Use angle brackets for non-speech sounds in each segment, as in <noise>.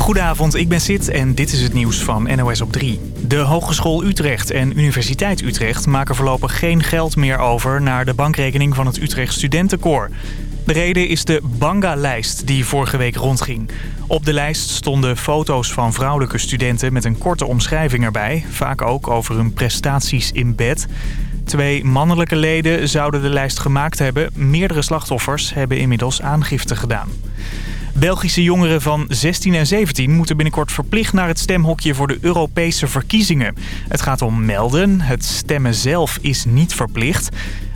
Goedenavond, ik ben Sid en dit is het nieuws van NOS op 3. De Hogeschool Utrecht en Universiteit Utrecht maken voorlopig geen geld meer over... naar de bankrekening van het Utrecht Studentenkoor. De reden is de Banga-lijst die vorige week rondging. Op de lijst stonden foto's van vrouwelijke studenten met een korte omschrijving erbij. Vaak ook over hun prestaties in bed. Twee mannelijke leden zouden de lijst gemaakt hebben. Meerdere slachtoffers hebben inmiddels aangifte gedaan. Belgische jongeren van 16 en 17 moeten binnenkort verplicht naar het stemhokje voor de Europese verkiezingen. Het gaat om melden. Het stemmen zelf is niet verplicht.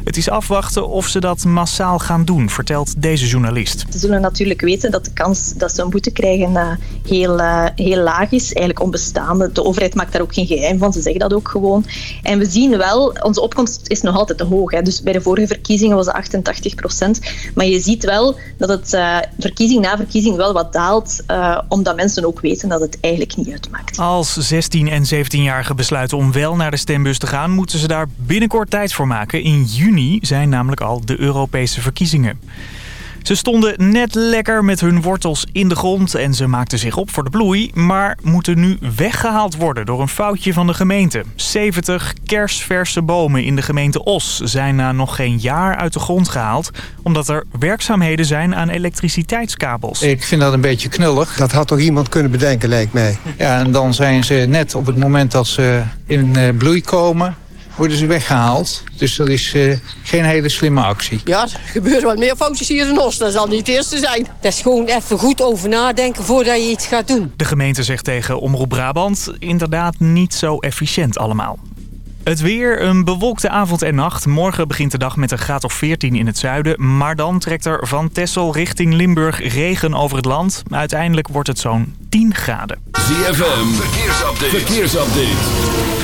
Het is afwachten of ze dat massaal gaan doen, vertelt deze journalist. Ze zullen natuurlijk weten dat de kans dat ze een boete krijgen uh, heel, uh, heel laag is. Eigenlijk onbestaande. De overheid maakt daar ook geen geheim van. Ze zeggen dat ook gewoon. En we zien wel, onze opkomst is nog altijd te hoog. Hè. Dus bij de vorige verkiezingen was het 88 procent. Maar je ziet wel dat het uh, verkiezing na verkiezing wel wat daalt. omdat mensen ook weten dat het eigenlijk niet uitmaakt. Als 16 en 17-jarigen besluiten om wel naar de stembus te gaan... moeten ze daar binnenkort tijd voor maken. In juni juni zijn namelijk al de Europese verkiezingen. Ze stonden net lekker met hun wortels in de grond en ze maakten zich op voor de bloei... maar moeten nu weggehaald worden door een foutje van de gemeente. 70 kersverse bomen in de gemeente Os zijn na nog geen jaar uit de grond gehaald... omdat er werkzaamheden zijn aan elektriciteitskabels. Ik vind dat een beetje knullig. Dat had toch iemand kunnen bedenken, lijkt mij. Ja, en dan zijn ze net op het moment dat ze in eh, bloei komen worden ze weggehaald. Dus dat is uh, geen hele slimme actie. Ja, er gebeuren wat meer foutjes hier in Os. Dat zal niet het eerste zijn. Dat is gewoon even goed over nadenken voordat je iets gaat doen. De gemeente zegt tegen Omroep Brabant inderdaad niet zo efficiënt allemaal. Het weer, een bewolkte avond en nacht. Morgen begint de dag met een graad of 14 in het zuiden. Maar dan trekt er van Texel richting Limburg regen over het land. Uiteindelijk wordt het zo'n 10 graden. ZFM, verkeersupdate. verkeersupdate.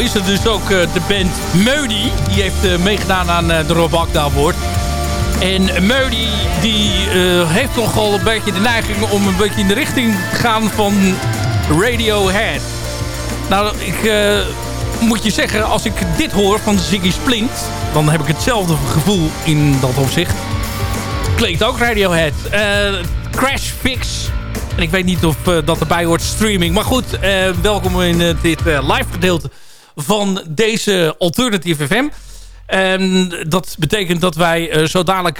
Nou is er dus ook de band Meudi. Die heeft meegedaan aan de Rob Akda Award. En Meudi die heeft toch al een beetje de neiging om een beetje in de richting te gaan van Radiohead. Nou, ik moet je zeggen, als ik dit hoor van Ziggy Splint... dan heb ik hetzelfde gevoel in dat opzicht. Klinkt ook Radiohead. Crash Fix. En ik weet niet of dat erbij hoort streaming. Maar goed, welkom in dit live gedeelte van deze Alternative FM. En dat betekent dat wij zo dadelijk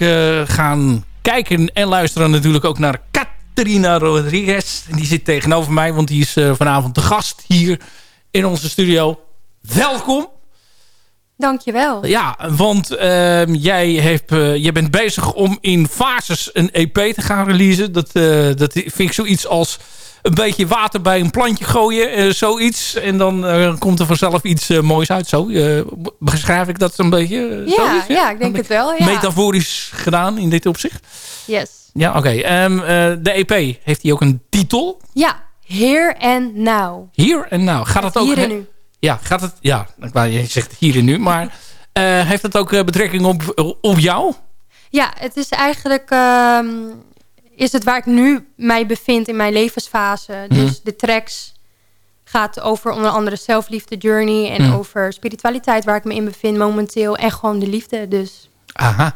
gaan kijken en luisteren natuurlijk ook naar Caterina Rodriguez. Die zit tegenover mij, want die is vanavond de gast hier in onze studio. Welkom. Dankjewel. Ja, want uh, jij, heeft, uh, jij bent bezig om in fases een EP te gaan releasen. Dat, uh, dat vind ik zoiets als een beetje water bij een plantje gooien. Eh, zoiets. En dan komt er vanzelf iets moois uit. Zo, beschrijf ik dat een beetje? Ja, zoiets, ja? ja ik denk het wel. Ja. Metaforisch gedaan in dit opzicht. Yes. Ja, oké. Okay. Um, ehm, de EP, heeft die ook een titel? Ja, Here and Now. Here and Now. Gaat het ook... Hier en nu. Ja, gaat het... Ja, je zegt hier en nu. Maar <laughs> heeft het ook eh, betrekking op, op jou? Ja, het is eigenlijk... Uh, is het waar ik nu mij bevind in mijn levensfase. Mhm. Dus de tracks gaat over onder andere zelfliefde journey... en mhm. over spiritualiteit waar ik me in bevind momenteel. En gewoon de liefde, dus... Aha.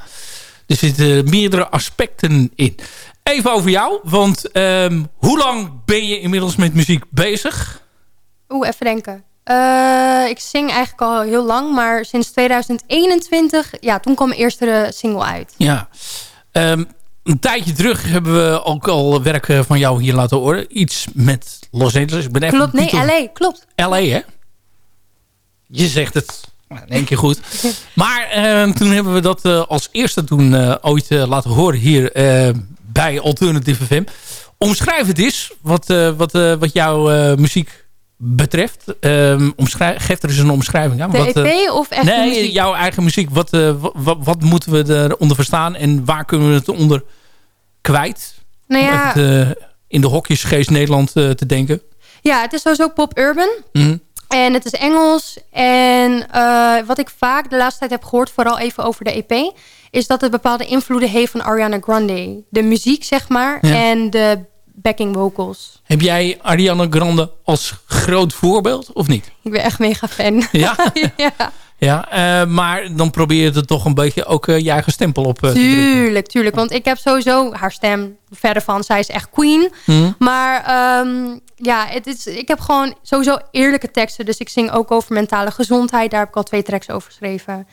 Er zitten meerdere aspecten in. Even over jou, want um, hoe lang ben je inmiddels met muziek bezig? Oeh, even denken. Uh, ik zing eigenlijk al heel lang, maar sinds 2021, ja, toen kwam mijn eerste single uit. Ja, um, een tijdje terug hebben we ook al werk van jou hier laten horen. Iets met Los Angeles. Ik ben even klopt, nee, LA, klopt. LA, hè? Je zegt het in één keer goed. <laughs> maar uh, toen hebben we dat uh, als eerste toen uh, ooit laten horen hier bij Alternative FM. Omschrijf het eens, wat, wat, wat jouw muziek betreft. Um, omschrijf, geef er eens een omschrijving aan. De wat, EP uh, of echt Nee, muziek? jouw eigen muziek. Wat, uh, wat, wat, moeten we eronder verstaan en waar kunnen we het onder kwijt? Nou ja, het, uh, in de hokjesgeest Nederland te denken. Ja, het is sowieso pop-urban. Mm. En het is Engels. En wat ik vaak de laatste tijd heb gehoord, vooral even over de EP... is dat het bepaalde invloeden heeft van Ariana Grande. De muziek, zeg maar, ja. en de backing vocals. Heb jij Ariana Grande als groot voorbeeld of niet? Ik ben echt mega fan. <laughs> <laughs> Ja? ja. Ja, uh, maar dan probeer je er toch een beetje ook uh, je eigen stempel op uh, tuurlijk, te Tuurlijk, tuurlijk. Want ik heb sowieso haar stem verder van. Zij is echt queen. Hmm. Maar um, ja, het is, ik heb gewoon sowieso eerlijke teksten. Dus ik zing ook over mentale gezondheid. Daar heb ik al twee tracks over geschreven.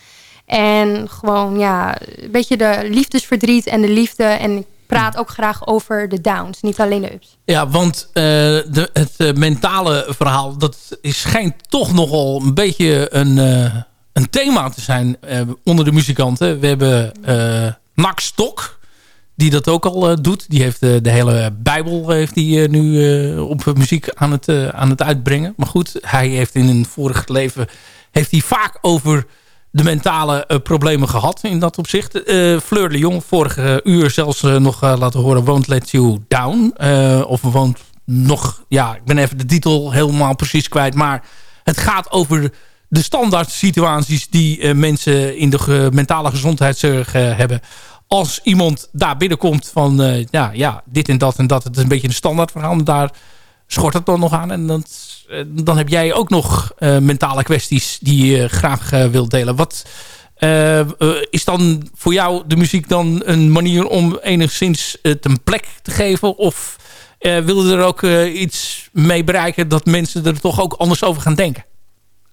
En gewoon, ja, een beetje de liefdesverdriet en de liefde. En ik praat ook graag over de downs, niet alleen de ups. Ja, want uh, de, het uh, mentale verhaal, dat schijnt toch nogal een beetje een, uh, een thema te zijn onder de muzikanten. We hebben Max Stok, die dat ook al doet. Die heeft de hele Bijbel heeft die, nu op muziek aan het, aan het uitbrengen. Maar goed, hij heeft in een vorig leven heeft hij vaak over de mentale uh, problemen gehad in dat opzicht. Uh, Fleur de Jong, vorige uur zelfs nog laten horen... Won't Let You Down. of Won't nog... Ja, ik ben even de titel helemaal precies kwijt. Maar het gaat over de standaard situaties... die mensen in de mentale gezondheidszorg hebben. Als iemand daar binnenkomt van... ja, ja, dit en dat en dat. Het is een beetje een standaard verhaal. Daar schort het dan nog aan. En dat, dan heb jij ook nog uh, mentale kwesties die je graag uh, wilt delen. Wat is dan voor jou de muziek dan een manier om enigszins het een plek te geven? Of wil je er ook iets mee bereiken dat mensen er toch ook anders over gaan denken?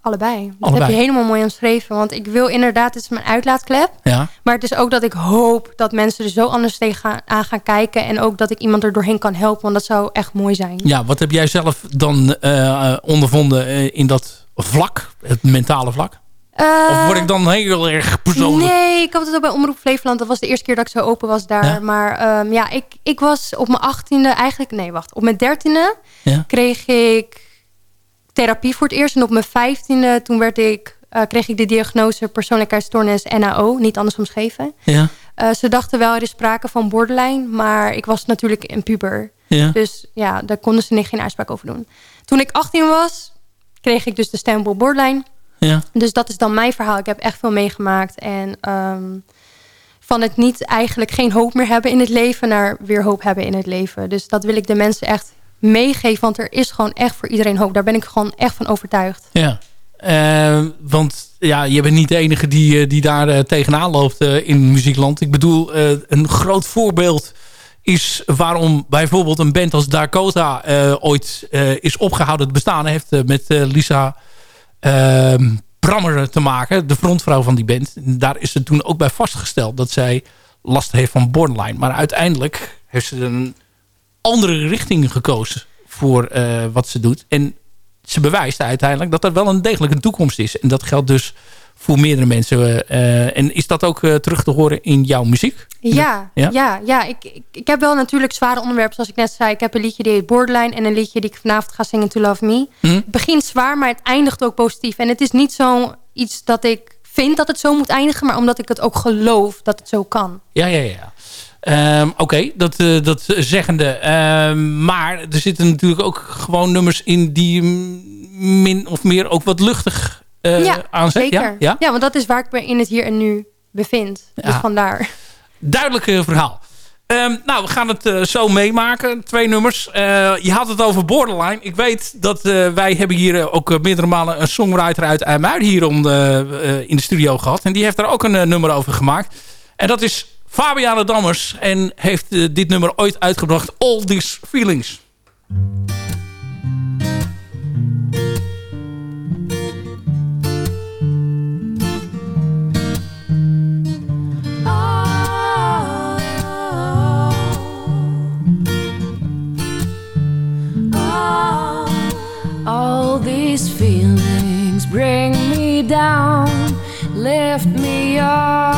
Allebei. Dat Allebei. heb je helemaal mooi omschreven. Want ik wil inderdaad, het is mijn uitlaatklep. Ja. Maar het is ook dat ik hoop dat mensen er zo anders tegenaan gaan kijken. En ook dat ik iemand er doorheen kan helpen. Want dat zou echt mooi zijn. Ja, wat heb jij zelf dan uh, ondervonden in dat vlak? Het mentale vlak? Uh, of word ik dan heel erg persoonlijk? Nee, ik had het ook bij Omroep Flevoland. Dat was de eerste keer dat ik zo open was daar. Ja? Maar um, ja, ik, ik was op mijn achttiende eigenlijk... Nee, wacht. Op mijn dertiende ja? kreeg ik therapie voor het eerst. En op mijn vijftiende, toen werd ik, uh, kreeg ik de diagnose persoonlijkheidsstoornis NAO. Niet anders omschreven. Ja. Uh, ze dachten wel, er is sprake van borderline. Maar ik was natuurlijk een puber. Ja. Dus ja, daar konden ze geen uitspraak over doen. Toen ik 18 was, kreeg ik dus de stempel borderline. Ja. Dus dat is dan mijn verhaal. Ik heb echt veel meegemaakt. En ehm, van het niet eigenlijk geen hoop meer hebben in het leven... naar weer hoop hebben in het leven. Dus dat wil ik de mensen echt meegeven. Want er is gewoon echt voor iedereen hoop. Daar ben ik gewoon echt van overtuigd. Ja. Eh, want ja, je bent niet de enige die, eh, die daar uh, tegenaan loopt in muziekland. Ik bedoel, een groot voorbeeld is waarom bijvoorbeeld een band als Dakota ooit is opgehouden te bestaan. heeft met Lisa ehm, Brammer te maken, de frontvrouw van die band. Daar is ze toen ook bij vastgesteld dat zij last heeft van borderline. Maar uiteindelijk heeft ze een andere richting gekozen voor wat ze doet. En ze bewijst uiteindelijk dat er wel een degelijk een toekomst is. En dat geldt dus voor meerdere mensen. Uh, en is dat ook uh, terug te horen in jouw muziek? Ja, ja? ja, ja. Ik, ik, ik, heb wel natuurlijk zware onderwerpen. Zoals ik net zei, ik heb een liedje die heet Borderline... en een liedje die ik vanavond ga zingen, To Love Me. Hm? Het begint zwaar, maar het eindigt ook positief. En het is niet zo iets dat ik vind dat het zo moet eindigen... maar omdat ik het ook geloof dat het zo kan. Ja, ja, ja. Um, Oké, okay, dat, uh, dat zeggende. Uh, maar er zitten natuurlijk ook gewoon nummers in die min of meer ook wat luchtig uh, ja, aanzet. Zeker. Ja, ja? ja, want dat is waar ik me in het hier en nu bevind. Dus ja. vandaar. Duidelijk verhaal. Um, nou, we gaan het uh, zo meemaken. Twee nummers. Uh, je had het over Borderline. Ik weet dat uh, wij hebben hier ook meerdere malen een songwriter uit IJmuiden hier om in de studio gehad. En die heeft daar ook een nummer over gemaakt. En dat is Fabiana Dammers. En heeft dit nummer ooit uitgebracht. All These Feelings. All these feelings bring me down, lift me up,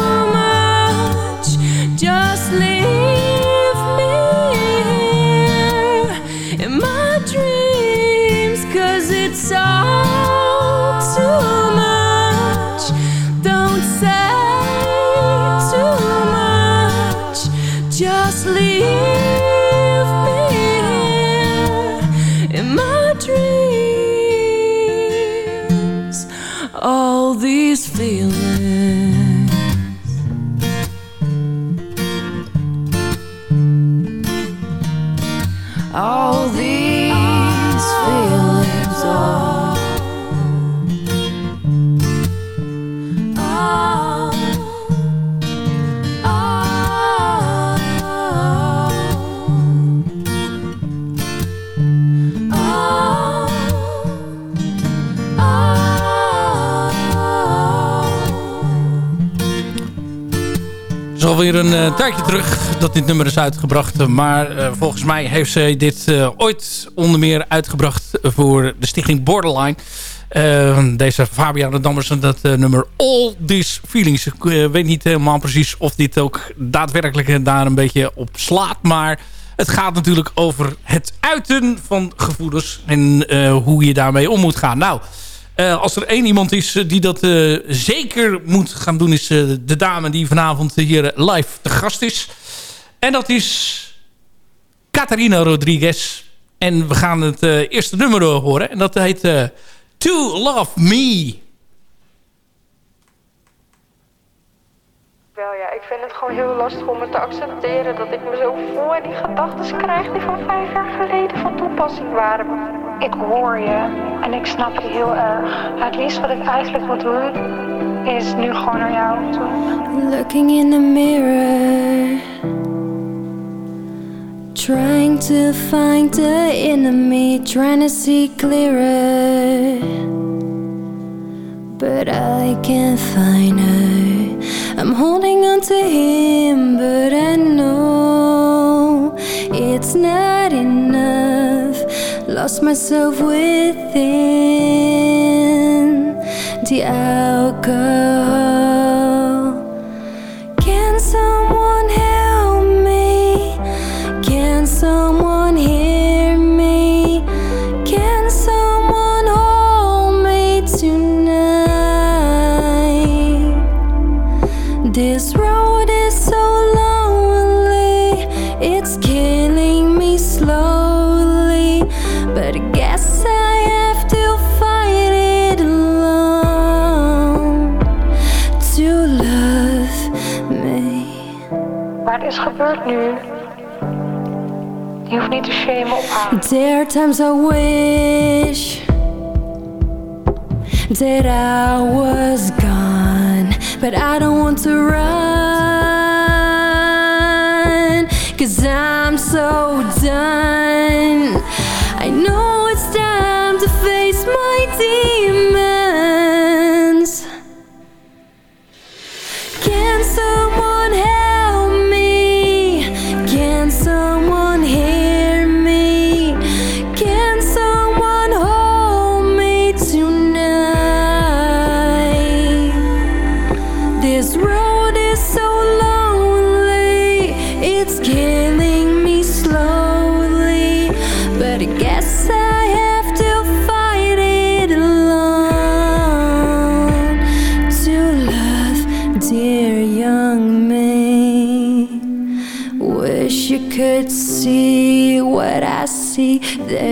alweer een eh, tijdje terug dat dit nummer is uitgebracht. Maar eh, volgens mij heeft ze dit eh, ooit onder meer uitgebracht voor de stichting Borderline. Deze Fabiana Dammers en dat nummer All These Feelings. Ik weet niet helemaal precies of dit ook daadwerkelijk daar een beetje op slaat. Maar het gaat natuurlijk over het uiten van gevoelens en hoe je daarmee om moet gaan. Nou, eh, als er één iemand is eh, die dat eh, zeker moet gaan doen... is de dame die vanavond hier live te gast is. En dat is Catarina Rodriguez. En we gaan het eerste nummer horen. En dat heet To Love Me. Wel ja, ik vind het gewoon heel lastig om het te accepteren dat ik me zo voel en die gedachten krijg die van vijf jaar geleden van toepassing waren. Ik hoor je en ik snap je heel erg. Het liefst wat ik eigenlijk wil doen is nu gewoon naar jou toe. Looking in the mirror, trying to find the enemy, trying to see clearer. But I can't find her. I'm holding on to him, but I know it's not enough. Lost myself within the alcohol. There are times I wish that I was gone, but I don't want to run. Cause I'm so done. I know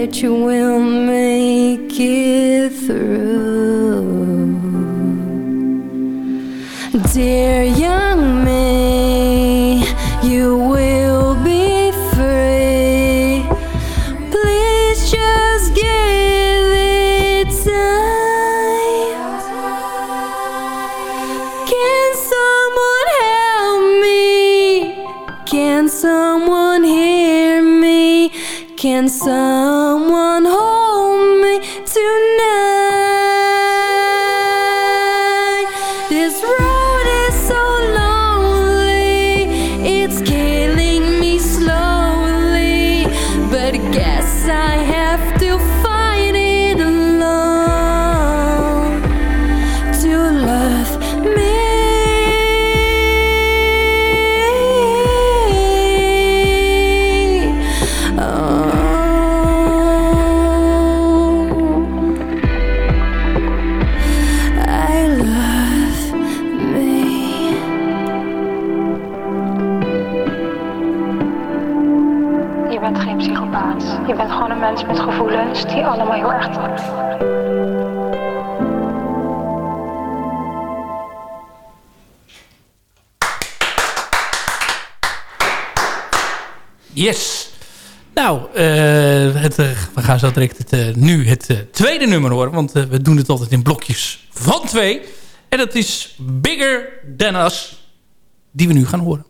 that you will Yes. Nou, het, we gaan zo direct het, nu het tweede nummer horen. Want we doen het altijd in blokjes van twee. En dat is Bigger Than Us. Die we nu gaan horen.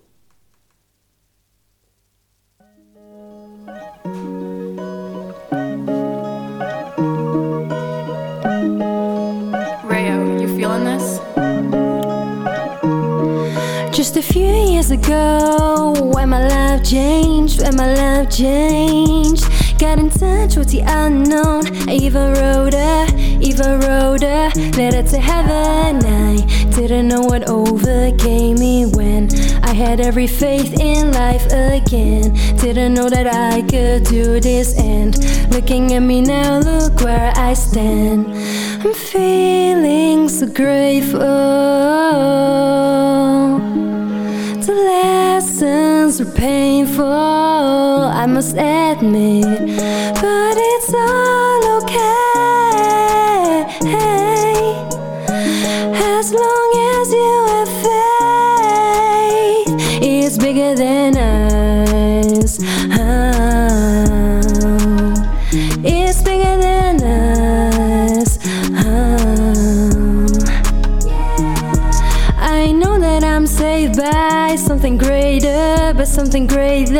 Ago, when my life changed, when my life changed. Got in touch with the unknown. I even wrote a, even wrote a letter to heaven. I didn't know what overcame me when I had every faith in life again. Didn't know that I could do this, and looking at me now, look where I stand. I'm feeling so grateful lessons were painful, I must admit, but it's all something greater.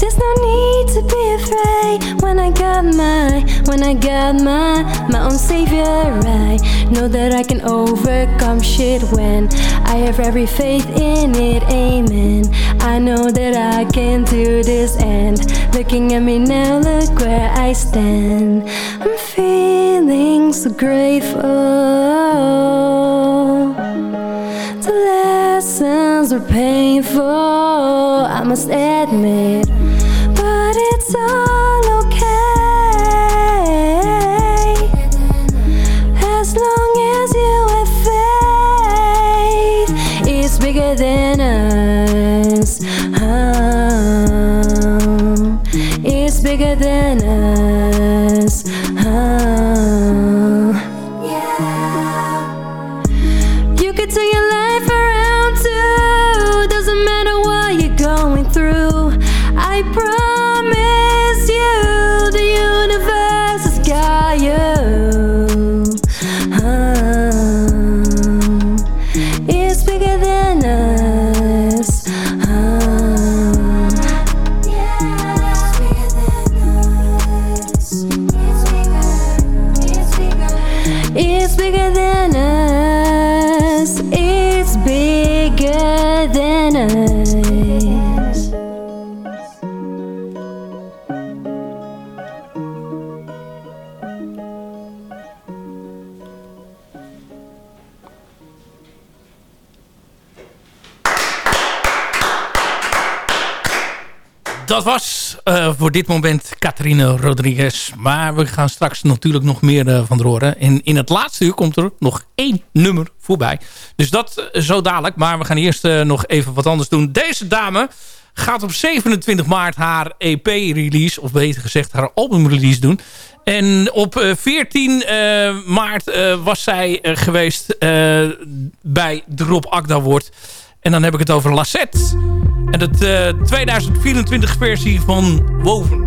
There's no need to be afraid when I got my, when I got my, my own savior. I know that I can overcome shit when I have every faith in it. Amen. I know that I can do this, and looking at me now, look where I stand. I'm feeling so grateful. The lessons were painful, must admit, Dat was eh, voor dit moment Catherine Rodriguez. Maar we gaan straks natuurlijk nog meer eh, van horen. En in het laatste uur komt er nog één nummer voorbij. Dus dat eh, zo dadelijk. Maar we gaan eerst nog even wat anders doen. Deze dame gaat op 27 maart haar EP-release... of beter gezegd haar album-release doen. En op 14 maart was zij geweest bij de Rob Akda Award... En dan heb ik het over Lassette. En de 2024 versie van Woven.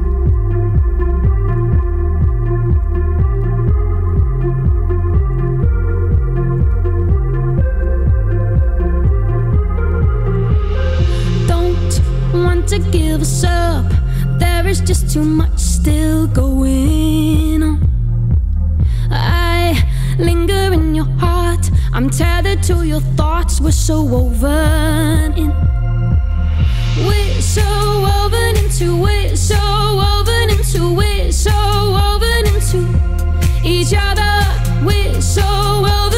Don't want to give us up. There is just too much still going on. I linger in your heart. I'm tethered to your thoughts. We're so woven in. We're so woven into it. So woven into it. So woven into each other. We're so woven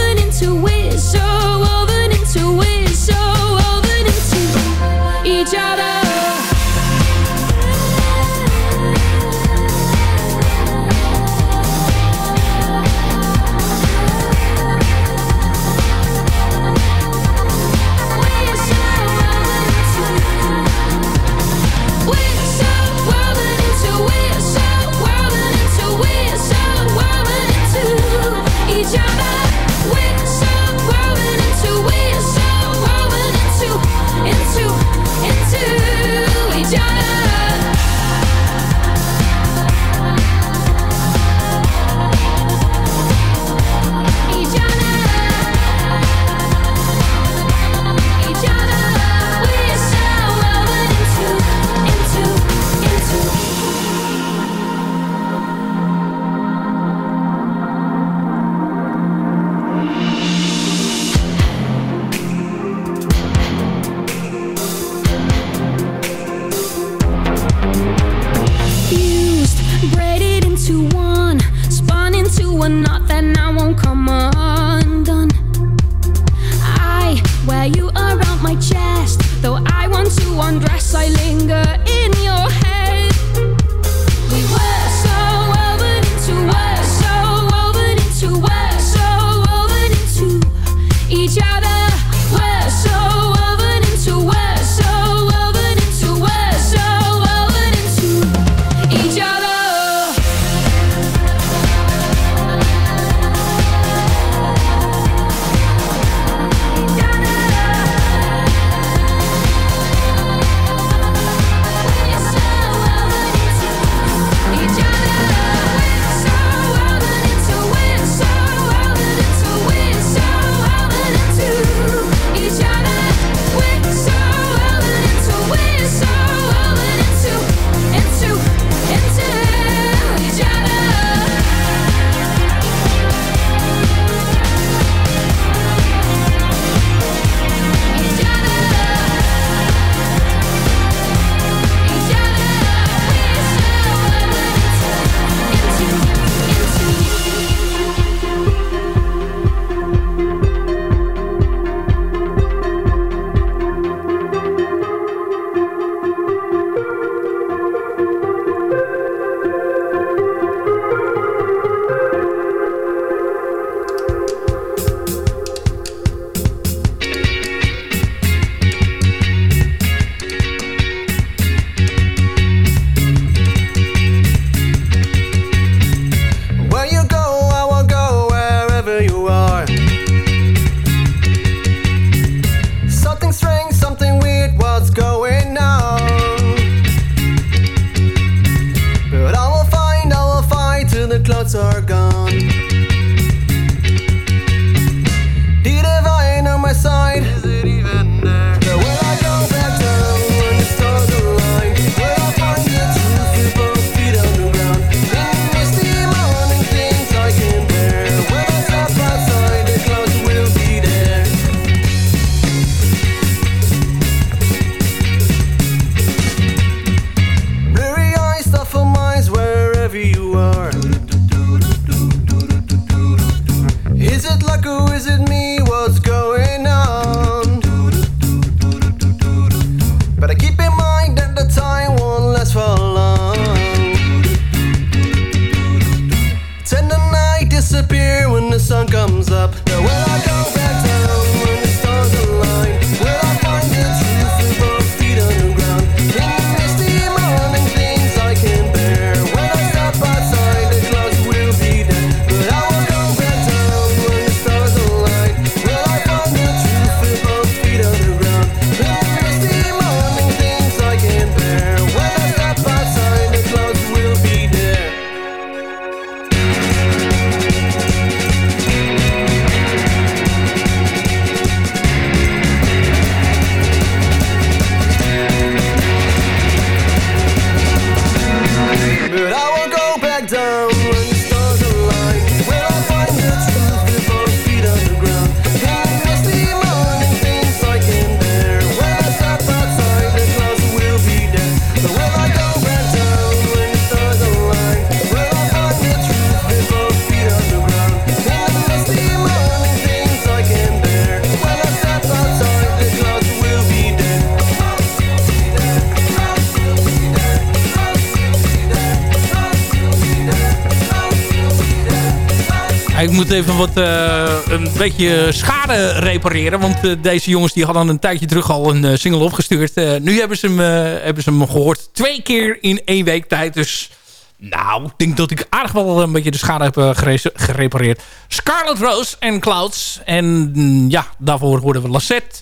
even wat, eh, een beetje schade repareren. Want eh, deze jongens die hadden een tijdje terug al een eh, single opgestuurd. nu hebben ze, hem, hebben ze hem gehoord twee keer in één week tijd. Dus nou, ik denk dat ik aardig wel een beetje de schade heb gerepareerd. Scarlet Rose en Clouds. En mm, ja, daarvoor hoorden we Lassette.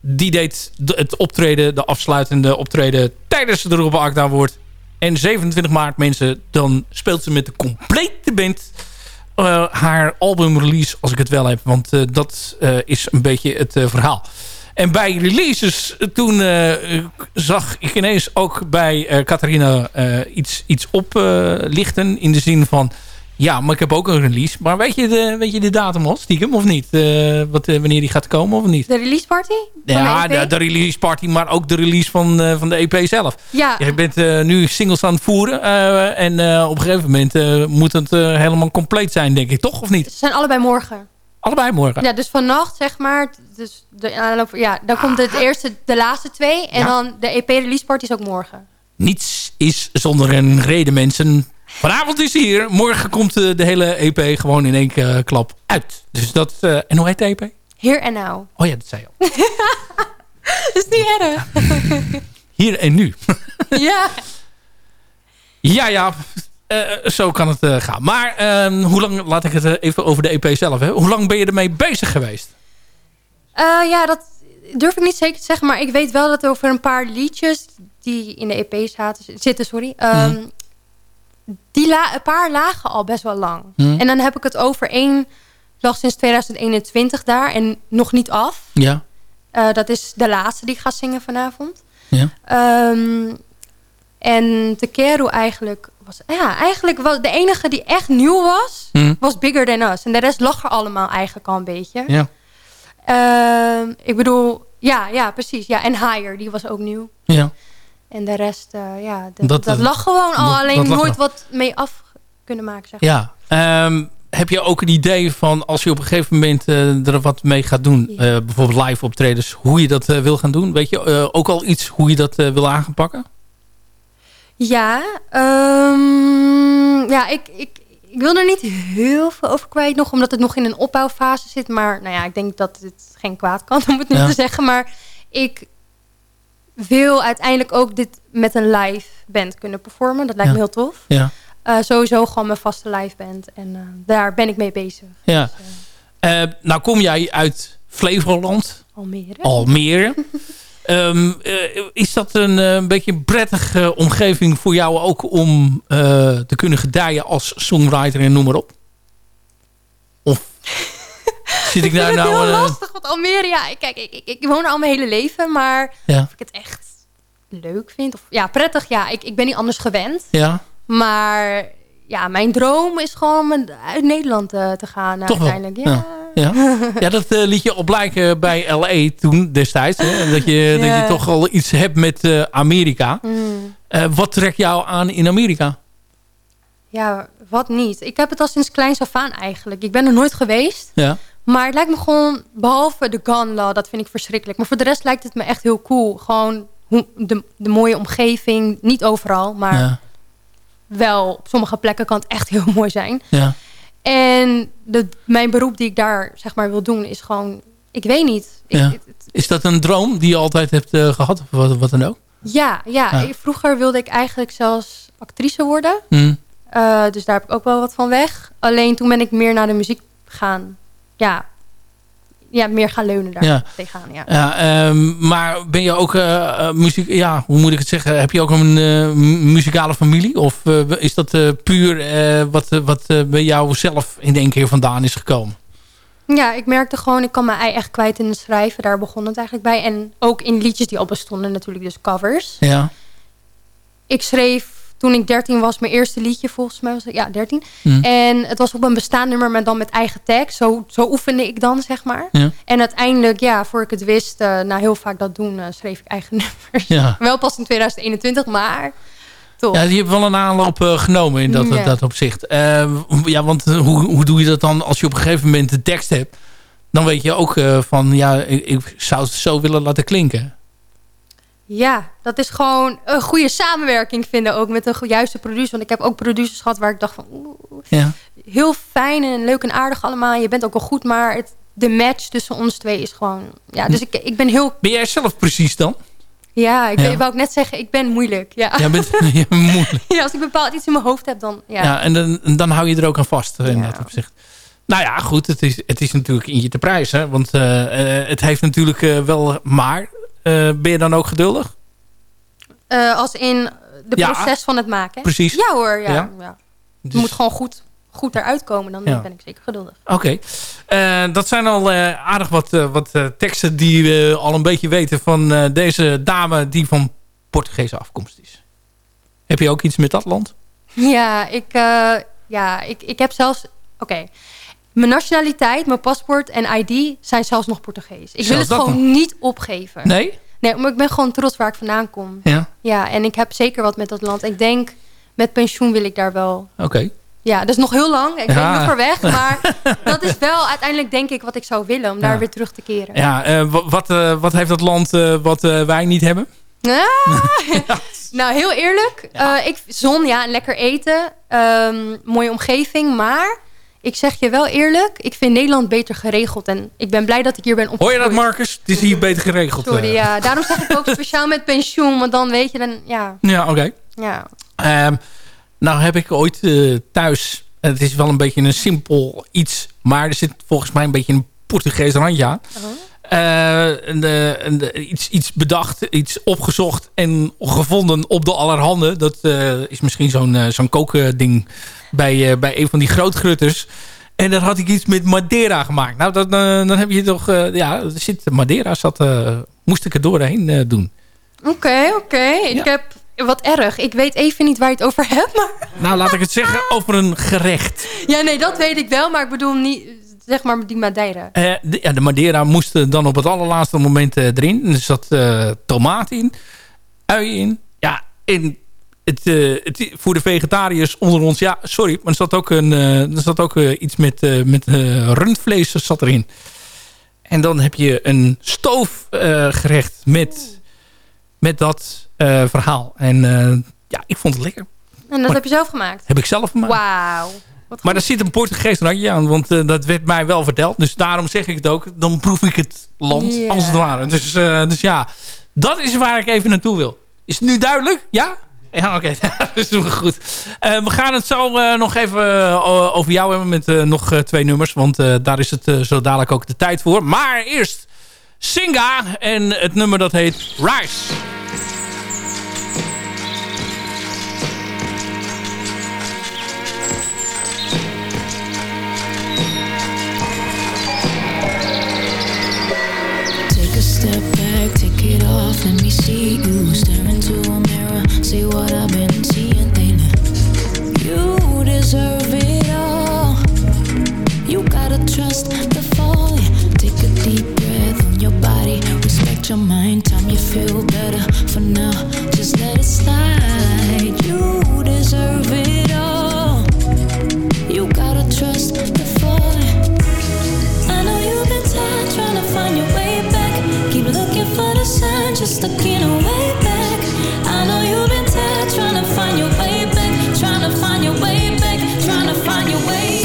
Die deed het optreden, de afsluitende optreden tijdens de Robbe Akda wordt. En 27 maart, mensen, dan speelt ze met de complete band uh, haar albumrelease, als ik het wel heb. Want eh, dat eh, is een beetje het verhaal. En bij releases, toen zag ik ineens ook bij Catharina iets, iets oplichten. in de zin van, ja, maar ik heb ook een release. Maar weet je de, weet je de datum al, stiekem, of niet? Eh, wat, eh, wanneer die gaat komen, of niet? De release party? Ja, de, E de, de release party, maar ook de release van, eh, van de EP zelf. Ja. Je bent nu singles aan het voeren. en op een gegeven moment moet het helemaal compleet zijn, denk ik. Toch, of niet? Ze zijn allebei morgen. Allebei morgen. Ja, dus vannacht zeg maar. Dus de aanloop, ja, dan komt het eerste, de laatste twee. En Ja. dan de EP release party is ook morgen. Niets is zonder een reden, mensen. Vanavond is hij hier. Morgen komt eh, de hele EP gewoon in één eh, klap uit. Dus dat... eh, en hoe heet de EP? Here and now. Oh ja, dat zei je al. <laughs> is niet erg. <laughs> Hier en nu. <laughs> ja. Ja, ja. zo kan het gaan. Maar ehm, hoe lang, laat ik het even over de EP zelf. Hè. Hoe lang ben je ermee bezig geweest? Ja, dat durf ik niet zeker te zeggen. Maar ik weet wel dat over een paar liedjes die in de EP zaten, zitten, sorry. ehm, Mhm. Die la een paar lagen al best wel lang. Mhm. En dan heb ik het over één lag sinds 2021 daar en nog niet af. Ja. Eh, dat is de laatste die ik ga zingen vanavond. Ja. Ehm, en Tekeru eigenlijk was... Ja, eigenlijk was de enige die echt nieuw was... Mhm. was Bigger Than Us. En de rest lag er allemaal eigenlijk al een beetje. Ja. Ehm, ik bedoel... Ja, ja, precies. Ja, en Higher, die was ook nieuw. Ja. En de rest, eh, ja, de- Dat, dat, eh, lag gewoon al. dat- alleen dat nooit wat mee af kunnen maken, zeg maar. Ja. Ehm, heb je ook een idee van als je op een gegeven moment eh, er wat mee gaat doen, bijvoorbeeld live optredens, hoe je dat wil gaan doen? Weet je ook al iets hoe je dat wil aanpakken? Ja, ehm, ja ik, ik, ik wil er niet heel veel over kwijt nog, omdat het nog in een opbouwfase zit. Maar nou ja, ik denk dat het geen kwaad kan, <laughs> om het nu Ja. te zeggen. Maar ik wil uiteindelijk ook dit met een live band kunnen performen. Dat lijkt Ja. me heel tof. Ja. Eh, sowieso gewoon mijn vaste live band. En eh, daar ben ik mee bezig. Ja. Eh, nou kom jij uit Flevoland, Almere. Almere. <laughs> Ehm, eh, is dat een, een beetje een prettige omgeving voor jou ook om te kunnen gedijen als songwriter en noem maar op? Of <laughs> zit ik daar ik nou... het heel eh, lastig, want Almere, ja, ik- kijk, ik, ik, ik woon er al mijn hele leven, maar Ja. of ik het echt leuk vind, of ja, prettig, ja, ik, ik ben niet anders gewend. ja, Maar ja, mijn droom is gewoon om uit Nederland eh, te gaan eh, toch uiteindelijk. Ja. Ja. Ja. ja, dat liet je op blijken bij LA toen destijds. Hè? Dat, je, <laughs> dat je toch al iets hebt met Amerika. Mm. Wat trekt jou aan in Amerika? Ja, wat niet. Ik heb het al sinds kleins af aan eigenlijk. Ik ben er nooit geweest. Ja. Maar het lijkt me gewoon, behalve de gun law, dat vind ik verschrikkelijk. Maar voor de rest lijkt het me echt heel cool. Gewoon de, de mooie omgeving, niet overal, maar Ja. wel op sommige plekken kan het echt heel <laughs> mooi zijn. Ja. En de, mijn beroep die ik daar zeg maar wil doen is gewoon, ik weet niet. Ik, Ja. Is dat een droom die je altijd hebt eh, gehad? Of wat, wat dan ook? Ja, ja, vroeger wilde ik eigenlijk zelfs actrice worden. Hm. Eh, dus daar heb ik ook wel wat van weg. Alleen toen ben ik meer naar de muziek gaan. Ja, ja meer gaan leunen daar Ja. tegenaan. Ja. Ja, ehm, maar ben je ook eh, eh, muziek... Ja, hoe moet ik het zeggen? Heb je ook een eh, mu- muzikale familie? Of is dat puur wat, wat bij jou zelf in één keer vandaan is gekomen? ja, ik merkte gewoon, ik kan mijn ei echt kwijt in het schrijven. Daar begon het eigenlijk bij. En ook in liedjes die al bestonden natuurlijk, dus covers. Ja. Ik schreef toen ik 13 was, mijn eerste liedje volgens mij was ja, 13. Hm. En het was op een bestaand nummer, maar dan met eigen tekst. Zo, zo oefende ik dan, zeg maar. Ja. En uiteindelijk, ja, voor ik het wist, eh, na heel vaak dat doen, eh, schreef ik eigen <laughs> nummers. Ja. Wel pas in 2021, maar toch. Ja, die hebt wel een aanloop eh, genomen in dat, Ja. dat opzicht. Ja, want hoe, hoe doe je dat dan als je op een gegeven moment de tekst hebt? Dan weet je ook van, ja, ik, ik zou het zo willen laten klinken. Ja, dat is gewoon een goede samenwerking vinden ook met een go- juiste producer. Want ik heb ook producers gehad waar ik dacht van... oeh, Ja. heel fijn en leuk en aardig allemaal. Je bent ook wel goed, maar het, de match tussen ons twee is gewoon... Ja, dus ik, ik ben heel... Ben jij zelf precies dan? Ja, ik Ja. weet- wou ik net zeggen, ik ben moeilijk. Ja. Jij bent <laughs> ja, moeilijk. Ja, als ik bepaald iets in mijn hoofd heb, dan... Ja, Ja, en dan, dan hou je er ook aan vast eh, in dat opzicht. Nou ja, goed, het is, het is natuurlijk in je te prijs. Hè? Want eh, eh, het heeft natuurlijk wel... Maar, ben je dan ook geduldig? Eh, als in de Ja, proces van het maken. precies. Ja hoor, ja. Ja. ja. Dus- moet gewoon goed, goed eruit komen, dan Ja. ben ik zeker geduldig. Oké. Eh, dat zijn al eh, aardig wat, eh, wat eh, teksten die we al een beetje weten van eh, deze dame die van Portugese afkomst is. Heb je ook iets met dat land? Ja, ik, eh, Ja, ik, ik heb zelfs... Oké. Mijn nationaliteit, mijn paspoort en ID zijn zelfs nog Portugees. Ik wil het gewoon nog? niet opgeven. Nee? Nee, maar ik ben gewoon trots waar ik vandaan kom. Ja. Ja, en ik heb zeker wat met dat land. Ik denk, met pensioen wil ik daar wel... Oké. Ja, dat is nog heel lang. Ik Ja. ben nu ver weg. <laughs> Maar dat is wel uiteindelijk denk ik wat ik zou willen. Om daar weer terug te keren. Ja, eh, wa- wat, eh, wat heeft dat land eh, wat wij niet hebben? Ah. <laughs> <laughs> nou, heel eerlijk. ik, zon, ja, lekker eten. ehm, mooie omgeving. Maar ik zeg je wel eerlijk. Ik vind Nederland beter geregeld. En ik ben blij dat ik hier ben Hoor je opgegroeid. dat, Marcus? Het is hier beter geregeld. Sorry, eh. ja. Daarom zeg ik ook speciaal met pensioen. Want dan weet je dan, ja. Ja, oké. ja. Ehm, nou heb ik ooit eh, thuis... Het is wel een beetje een simpel iets. Maar er zit volgens mij een beetje een Portugees randje aan. Een, eh, een, eh, iets, iets bedacht, iets opgezocht en gevonden op de allerhande. Dat eh, is misschien zo'n eh, zo'n kookding bij, eh, bij een van die grootgrutters. En daar had ik iets met Madeira gemaakt. Nou, dat, eh, dan heb je toch... eh, ja, zit Madeira zat... eh, moest ik er doorheen eh, doen. Oké, oké. Ik heb... Wat erg. Ik weet even niet waar je het over hebt. Maar... Nou, laat ik het zeggen over een gerecht. Ja, nee, dat weet ik wel. Maar ik bedoel niet... Zeg maar die Madeira. Eh, de, ja, de Madeira moest eh, dan op het allerlaatste moment eh, erin. Er zat tomaat in, ui in. Ja, en het, het, voor de vegetariërs onder ons... Ja, sorry, maar er zat ook, een, er zat ook iets met, met rundvlees zat erin. En dan heb je een stoofgerecht met, met dat verhaal. En ja, ik vond het lekker. En dat Maar- heb je zelf gemaakt? Heb ik zelf gemaakt. Wauw. Maar er zit een Portugees randje aan, want eh, dat werd mij wel verteld. Dus daarom zeg ik het ook. Dan proef ik het land, als het ware. Dus, eh, dus ja, dat is waar ik even naartoe wil. Is het nu duidelijk? Ja? Ja, oké. <laughs> dat is goed. Eh, we gaan het zo nog even over jou hebben met nog twee nummers. Want daar is het zo dadelijk ook de tijd voor. Maar eerst Singa en het nummer dat heet Rise. Let me see you. Stare into a mirror, see what I've been seeing. You deserve it all. You gotta trust the fall. Take a deep breath on your body, respect your mind. Time you feel better for now. Just let it slide. You deserve system. Know you've been tired tryna find your way back, tryna find your way back, tryna find your way.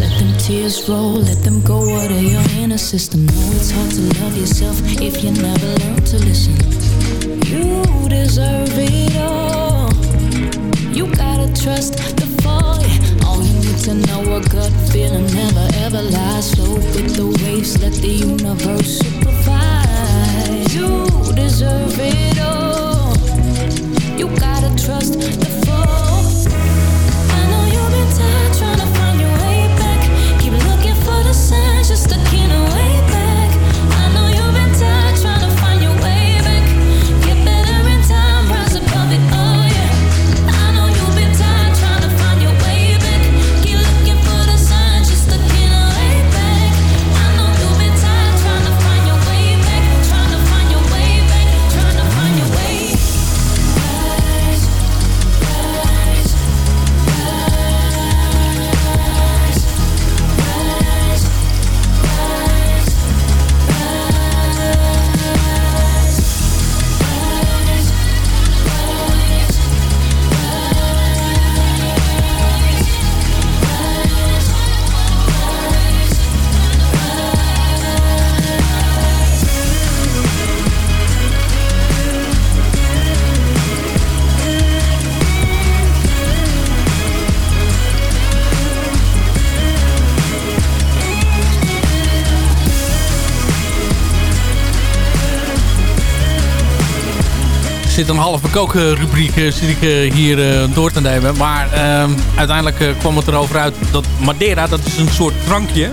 Let them tears flow, let them go over your inner system. it's hard to love yourself if you never learn to listen. You deserve it all. You gotta trust the yeah. All you need to know a gut feeling never ever lies. Flow with the waves, let the universe supervise. You deserve it all. You gotta trust zit een halve kookrubriek uh, zit ik uh, hier uh, door te nemen. Maar ehm, uiteindelijk kwam het erover uit dat Madeira, dat is een soort drankje.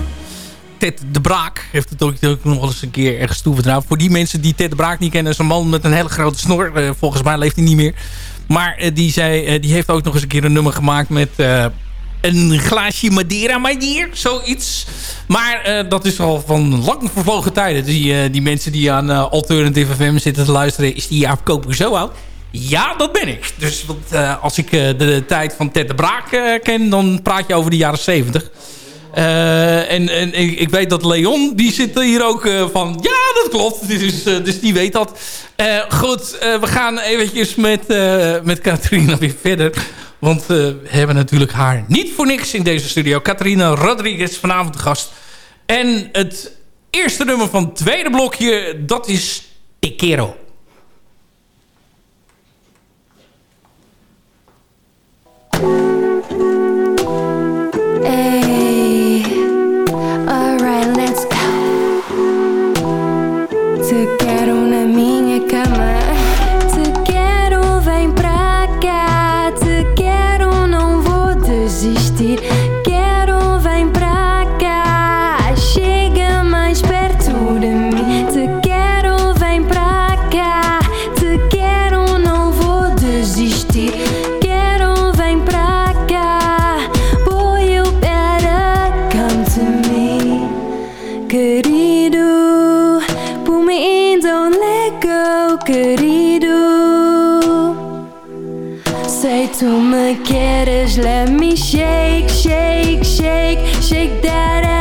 Ted de Braak heeft het ook, nog eens een keer ergens toevertrouwd. Voor die mensen die Ted de Braak niet kennen, is een man met een hele grote snor. volgens mij leeft hij niet meer. Maar die, zei, die heeft ook nog eens een keer een nummer gemaakt met een glaasje Madeira, my dear. Zoiets. Maar uh, dat is al van lang vervlogen tijden. Die, uh, die mensen die aan uh, Alternative FM zitten te luisteren... is die Jaap Koper zo oud? Ja, dat ben ik. Dus want, als ik de, de, tijd van Ted de Braak ken... dan praat je over de jaren 70. en, en ik, weet dat Leon, die zit hier ook van... Ja, dat klopt. Dus, dus die weet dat. goed, we gaan eventjes met, met Katrina weer verder... Want uh, we hebben natuurlijk haar niet voor niks in deze studio. Catharina Rodriguez vanavond de gast. En het eerste nummer van het tweede blokje, dat is Tekero. Hey, querido. Sei tu me quieres, let me shake, shake, shake, shake that ass,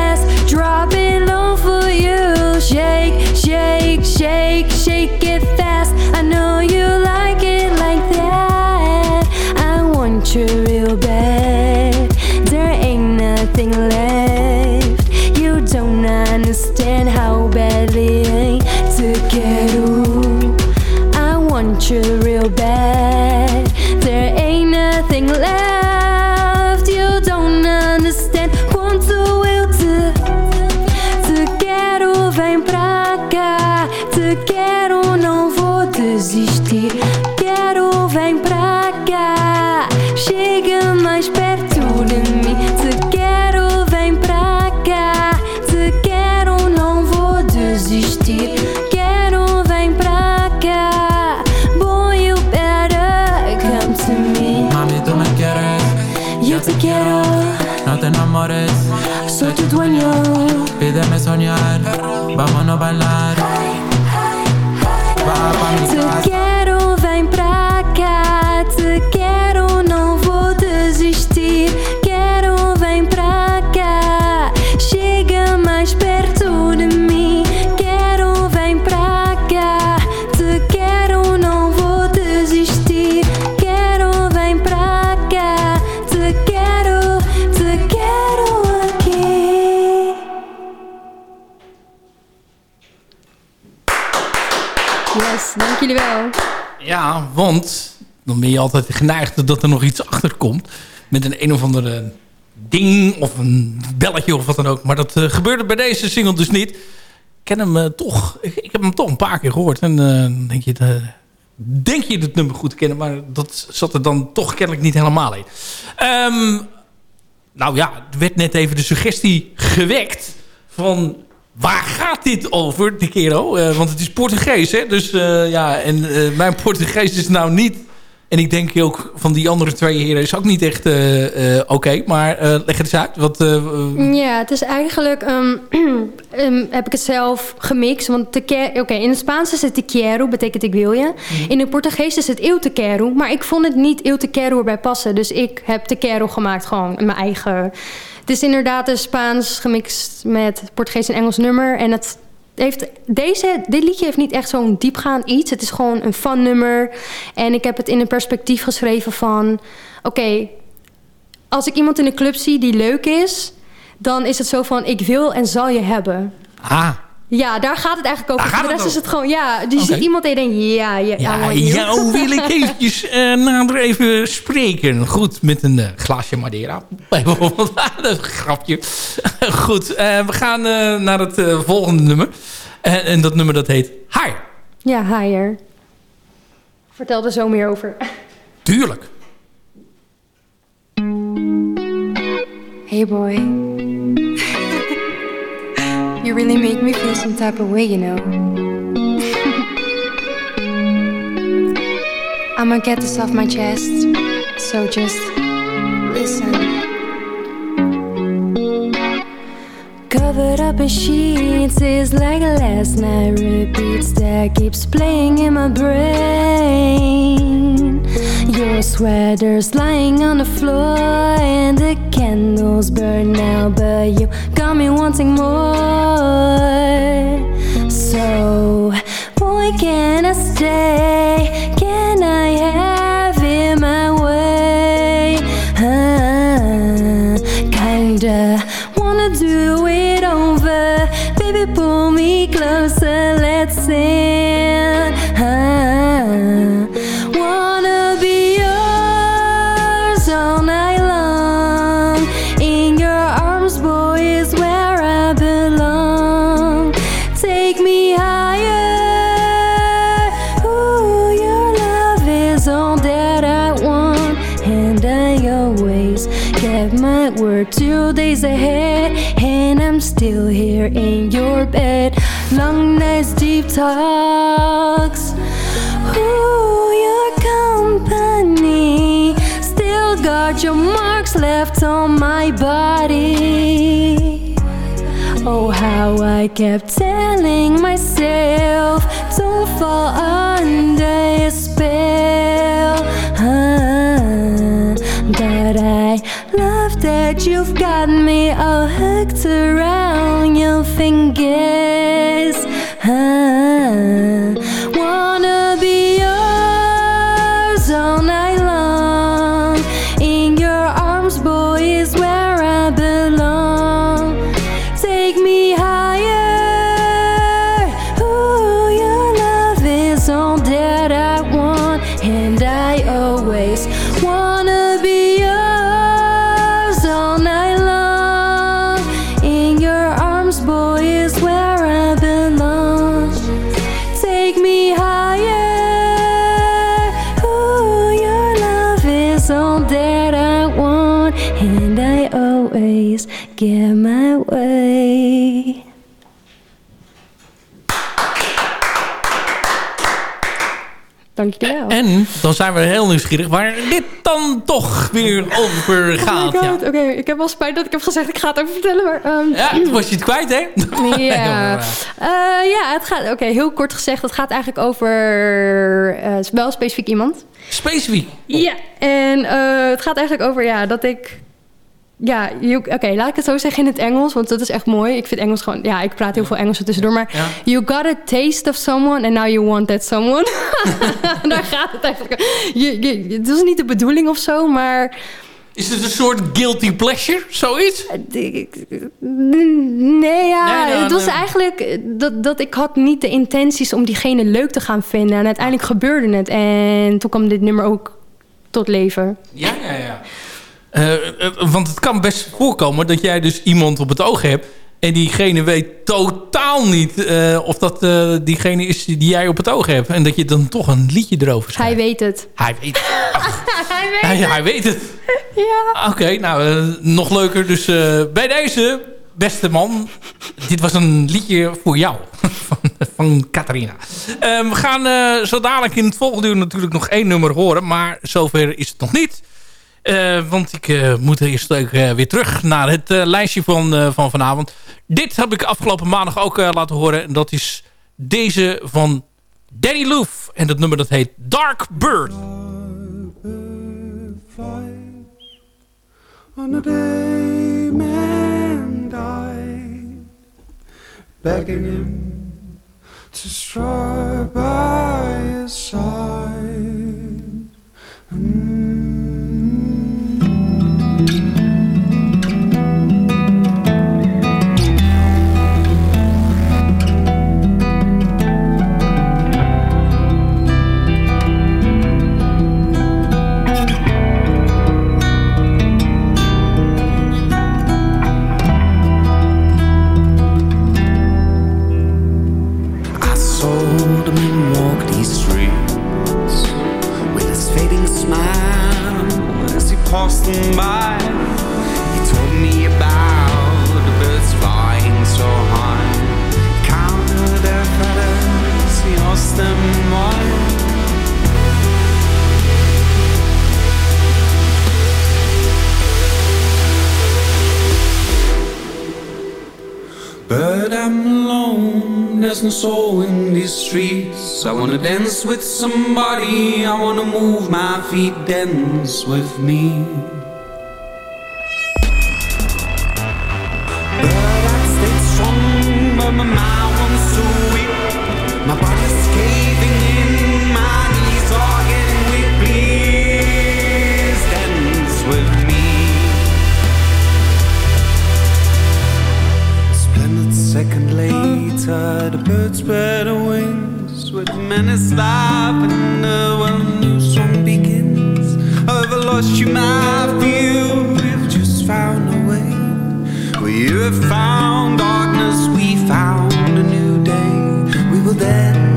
want dan ben je altijd geneigd dat er nog iets achter komt. Met een een of andere ding of een belletje of wat dan ook. Maar dat eh, gebeurde bij deze single dus niet. Ik ken hem eh, toch, ik, ik heb hem toch een paar keer gehoord. En eh, dan denk je, de, denk je het nummer goed kennen. Maar dat zat er dan toch kennelijk niet helemaal in. Ehm, nou ja, er werd net even de suggestie gewekt van... Waar gaat dit over, de kero? Eh, want het is Portugees, hè? Dus eh, ja, en eh, mijn Portugees is nou niet... En ik denk ook van die andere twee heren is ook niet echt oké. maar leg het eens uit. Wat, Ja, het is eigenlijk... ehm, <clears throat> ehm, heb ik het zelf gemixt. Want oké, in het Spaans is het te quiero, betekent ik wil je. In het Portugees is het eu te quero. Maar ik vond het niet eu te quero erbij passen. Dus ik heb te quero gemaakt, gewoon in mijn eigen... Het is inderdaad een Spaans gemixt met Portugees en Engels nummer. En het heeft, deze, dit liedje heeft niet echt zo'n diepgaand iets. Het is gewoon een fun nummer. En ik heb het in een perspectief geschreven van... Oké, als ik iemand in de club zie die leuk is... dan is het zo van, ik wil en zal je hebben. ah, Ja, daar gaat het eigenlijk over. Voor de het rest is het gewoon, ja, je Oké. ziet iemand en je denkt, ja, ja, ja, jou wil ik <laughs> eventjes eh, nader even spreken. Goed, met een eh, glaasje Madeira. <laughs> Bijvoorbeeld, <laughs> dat is een grapje. Goed, eh, we gaan eh, naar het volgende nummer. En, en dat nummer dat heet Higher. Ja, higher. Vertel er zo meer over. Tuurlijk. Hey boy. You really make me feel some type of way, you know. I'ma get this off my chest. So just listen. Covered up in sheets is like a last night repeats that keeps playing in my brain. Sweater's lying on the floor and the candles burn out, but you got me wanting more. So, boy, can I stay? Talks. Ooh, your company still got your marks left on my body. Oh, how I kept telling myself, don't fall under his spell. Ah, but I love that you've got me all hooked around your fingers. Get my way. Dankjewel. En dan zijn we heel nieuwsgierig waar dit dan toch weer over Oh gaat. ja. oké. Ik heb wel spijt dat ik heb gezegd ik ga het even vertellen, maar... ehm, ja, toen was je het kwijt, hè? <laughs> Ja, <laughs> Eh, ja het gaat, oké, heel kort gezegd, het gaat eigenlijk over eh, wel specifiek iemand. Specifiek? Ja, en eh, het gaat eigenlijk over ja, dat ik... Ja, oké, laat ik het zo zeggen in het Engels, want dat is echt mooi. Ik vind Engels gewoon... Ja, ik praat heel veel Engels tussendoor, maar... Ja. You got a taste of someone and now you want that someone. <laughs> Daar gaat het eigenlijk je, je, Het was niet de bedoeling of zo, maar... Is het een soort guilty pleasure, zoiets? Nee, ja, Nee, nou, het was eigenlijk eh, dat, dat ik had niet de intenties om diegene leuk te gaan vinden. En uiteindelijk gebeurde het. En toen kwam dit nummer ook tot leven. Ja, ja, ja. Eh, eh, want het kan best voorkomen dat jij dus iemand op het oog hebt... en diegene weet totaal niet eh, of dat diegene is die jij op het oog hebt. En dat je dan toch een liedje erover schrijft. Hij weet het. Hij weet <laughs> Hij weet Hij, hij weet het. Ja. Oké, nou, nog leuker. Dus bij deze, beste man, dit was een liedje voor jou. <laughs> van, van Catharina. Eh, we gaan zo dadelijk in het volgende uur natuurlijk nog één nummer horen. Maar zover is het nog niet. Eh, want ik eh, moet eerst eh, weer terug naar het lijstje van, van vanavond. Dit heb ik afgelopen maandag ook laten horen. En dat is deze van Danny Loof. En dat nummer dat heet Dark Bird. On the day man died, begging him to strike by his side. There's no soul in these streets. I wanna dance with somebody, I wanna move my feet, dance with me. But I stayed strong, but my mind wants to weak. My body's caving with menace life and well new song begins. I've lost you, my view. We've just found a way. We have found darkness, we found a new day. We will dance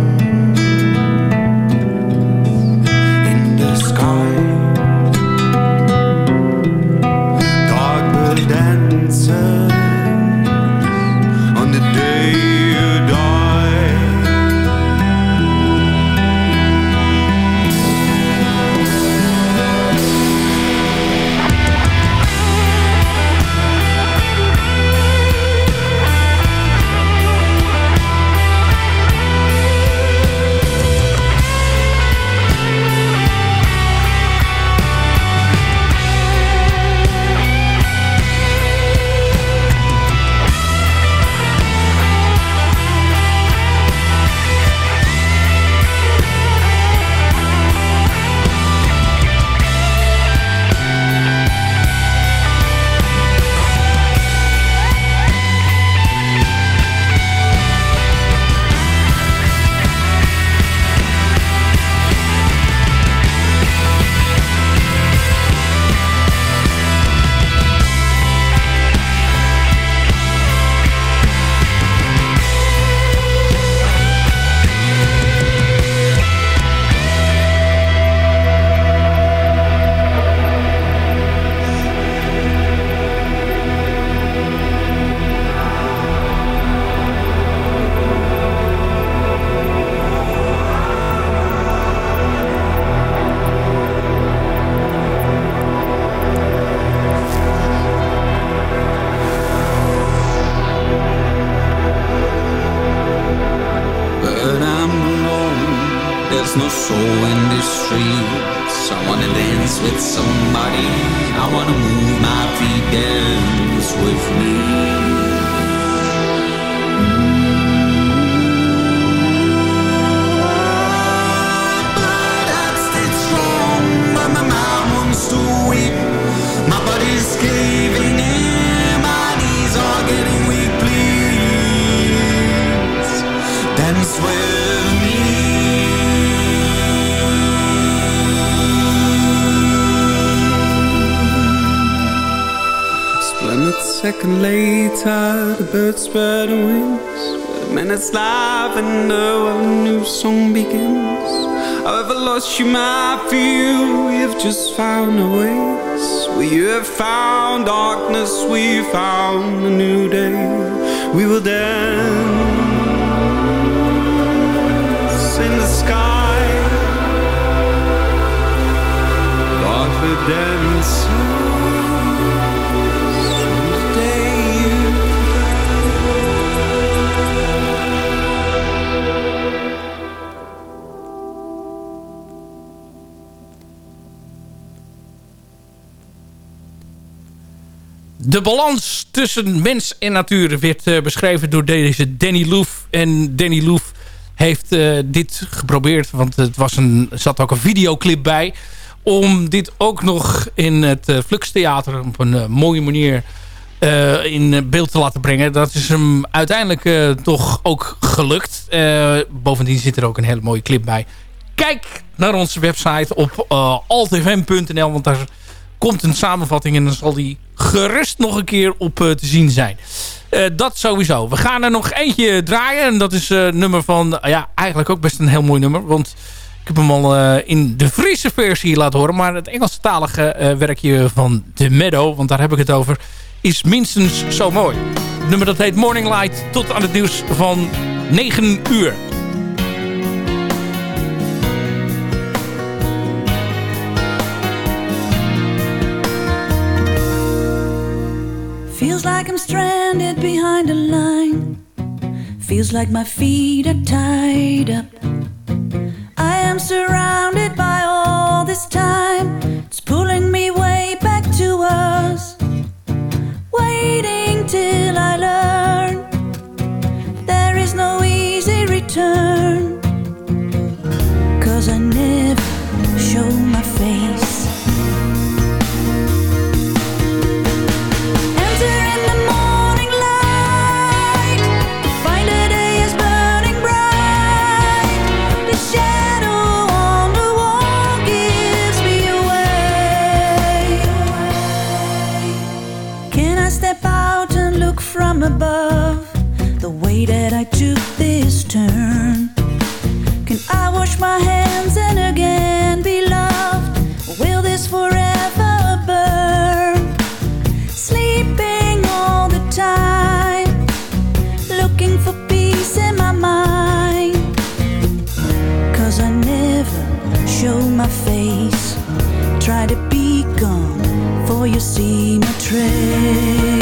soul these streets. I wanna dance with somebody, I wanna move my feet, dance with me. To weep. My body's caving second later, the birds spread wings. A minute's life and a new song begins. However lost you might feel, we've just found our ways. We have found darkness, we found a new day. We will dance De balans tussen mens en natuur werd eh, beschreven door deze Danny Loof. En Danny Loof heeft eh, dit geprobeerd, want het was een, zat ook een videoclip bij... om dit ook nog in het uh, Flux Theater op een eh, mooie manier eh, in beeld te laten brengen. Dat is hem uiteindelijk eh, toch ook gelukt. Eh, bovendien zit er ook een hele mooie clip bij. Kijk naar onze website op altfm.nl, want daar komt een samenvatting en dan zal die gerust nog een keer op uh, te zien zijn. Uh, dat sowieso. We gaan er nog eentje draaien. En dat is een uh, nummer van... ja, eigenlijk ook best een heel mooi nummer. Want ik heb hem al in de Friese versie laten horen. Maar het Engelstalige werkje van The Meadow... want daar heb ik het over... is minstens zo mooi. Het nummer dat heet Morning Light. Tot aan het nieuws van 9 uur. Feels like I'm stranded behind a line. Feels like my feet are tied up. I am surrounded by all this time. It's pulling me way back to us. Waiting till I learn there is no easy return. Cause I never show my face. My hands and again be loved? Will this forever burn? Sleeping all the time, looking for peace in my mind. Cause I never show my face. Try to be gone, for you see my trace.